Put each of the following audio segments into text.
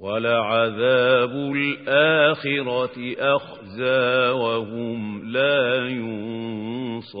ولعذاب الآخرة أخزى وهم لا ينصرون.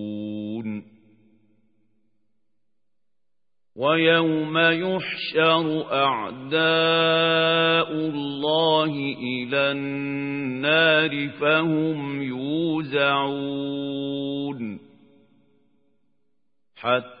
ويوم يحشر أعداء الله إلى النار فهم يوزعون. حتى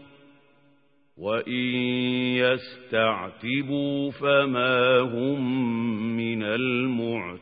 وَإِن يَسْتَعْتِبُوا فَمَا هُم مِّنَ الْمُعْتَبِينَ